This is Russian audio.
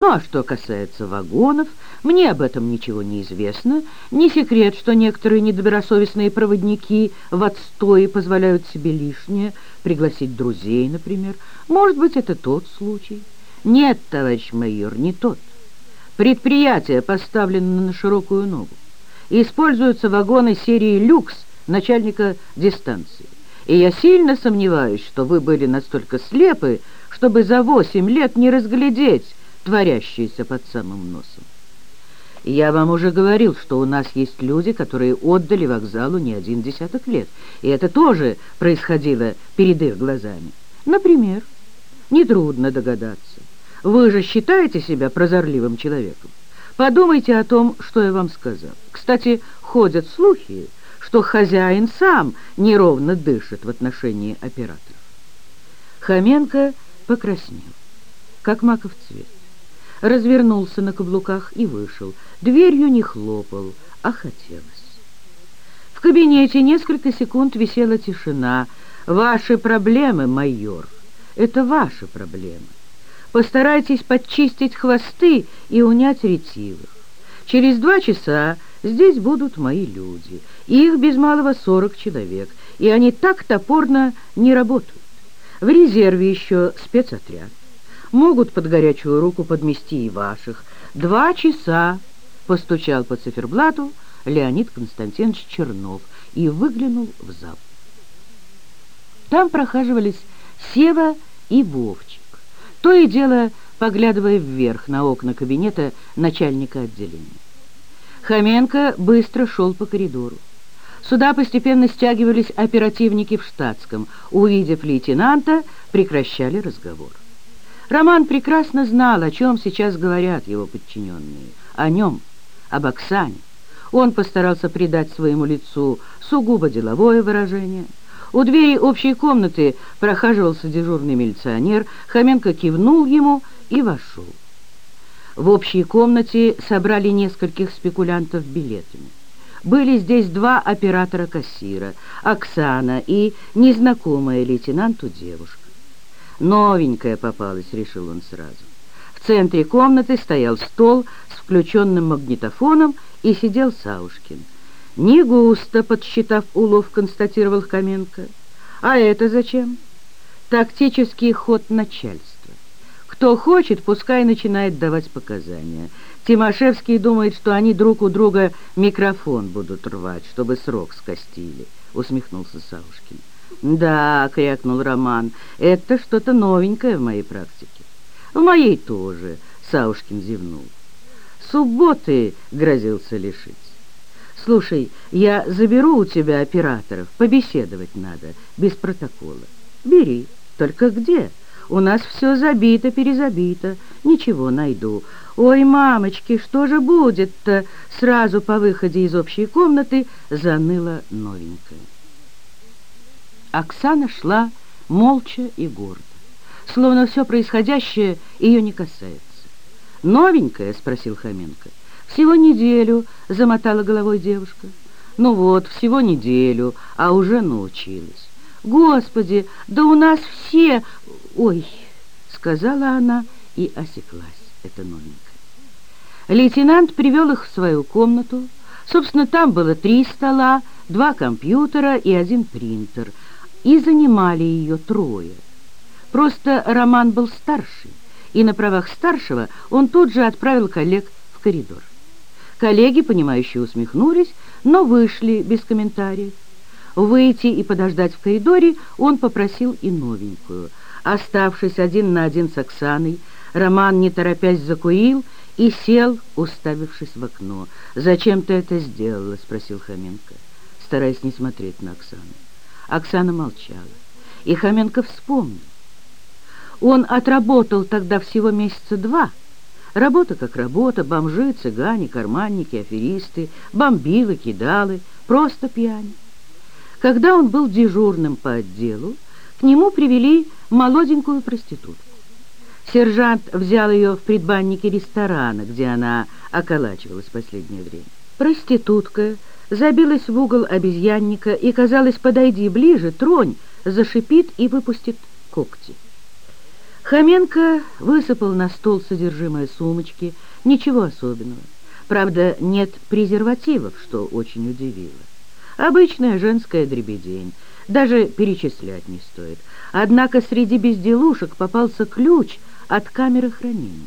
Ну а что касается вагонов, мне об этом ничего не известно. Не секрет, что некоторые недобросовестные проводники в отстое позволяют себе лишнее, пригласить друзей, например. Может быть, это тот случай? Нет, товарищ майор, не тот. Предприятие поставлено на широкую ногу. Используются вагоны серии «Люкс» начальника дистанции. И я сильно сомневаюсь, что вы были настолько слепы, чтобы за восемь лет не разглядеть, творящееся под самым носом. Я вам уже говорил, что у нас есть люди, которые отдали вокзалу не один десяток лет, и это тоже происходило перед их глазами. Например, нетрудно догадаться. Вы же считаете себя прозорливым человеком. Подумайте о том, что я вам сказал. Кстати, ходят слухи, что хозяин сам неровно дышит в отношении операторов. Хоменко покраснел, как маков цвет развернулся на каблуках и вышел. Дверью не хлопал, а хотелось. В кабинете несколько секунд висела тишина. «Ваши проблемы, майор, это ваши проблемы. Постарайтесь подчистить хвосты и унять ретивых. Через два часа здесь будут мои люди. Их без малого сорок человек, и они так топорно не работают. В резерве еще спецотряд могут под горячую руку подмести и ваших. Два часа, постучал по циферблату Леонид Константинович Чернов и выглянул в зал. Там прохаживались Сева и Вовчик, то и дело поглядывая вверх на окна кабинета начальника отделения. Хоменко быстро шел по коридору. Сюда постепенно стягивались оперативники в штатском. Увидев лейтенанта, прекращали разговор. Роман прекрасно знал, о чем сейчас говорят его подчиненные. О нем, об Оксане. Он постарался придать своему лицу сугубо деловое выражение. У двери общей комнаты прохаживался дежурный милиционер. Хоменко кивнул ему и вошел. В общей комнате собрали нескольких спекулянтов билетами. Были здесь два оператора-кассира, Оксана и незнакомая лейтенанту девушка. Новенькая попалась, решил он сразу. В центре комнаты стоял стол с включенным магнитофоном и сидел Саушкин. «Не густо», — подсчитав улов, констатировал Хоменко. «А это зачем?» «Тактический ход начальства. Кто хочет, пускай начинает давать показания. Тимошевский думает, что они друг у друга микрофон будут рвать, чтобы срок скостили», — усмехнулся Саушкин. «Да», — крякнул Роман, — «это что-то новенькое в моей практике». «В моей тоже», — Саушкин зевнул. «Субботы», — грозился лишить. «Слушай, я заберу у тебя операторов, побеседовать надо, без протокола». «Бери, только где? У нас все забито-перезабито, ничего найду». «Ой, мамочки, что же будет-то?» Сразу по выходе из общей комнаты заныла новенькая. Оксана шла молча и гордо, словно все происходящее ее не касается. «Новенькая?» — спросил Хоменко. «Всего неделю», — замотала головой девушка. «Ну вот, всего неделю, а уже научилась». «Господи, да у нас все...» «Ой!» — сказала она и осеклась, это новенькая. Лейтенант привел их в свою комнату. Собственно, там было три стола, два компьютера и один принтер — и занимали ее трое. Просто Роман был старший, и на правах старшего он тут же отправил коллег в коридор. Коллеги, понимающие, усмехнулись, но вышли без комментариев. Выйти и подождать в коридоре он попросил и новенькую. Оставшись один на один с Оксаной, Роман, не торопясь, закурил и сел, уставившись в окно. «Зачем ты это сделала?» — спросил Хоменко, стараясь не смотреть на Оксану. Оксана молчала. И Хоменко вспомнил. Он отработал тогда всего месяца два. Работа как работа, бомжи, цыгане, карманники, аферисты, бомбилы, кидалы, просто пьяни. Когда он был дежурным по отделу, к нему привели молоденькую проститутку. Сержант взял ее в предбаннике ресторана, где она околачивалась в последнее время. Проститутка забилась в угол обезьянника и, казалось, подойди ближе, тронь, зашипит и выпустит когти. Хоменко высыпал на стол содержимое сумочки. Ничего особенного. Правда, нет презервативов, что очень удивило. Обычная женская дребедень. Даже перечислять не стоит. Однако среди безделушек попался ключ от камеры хранения.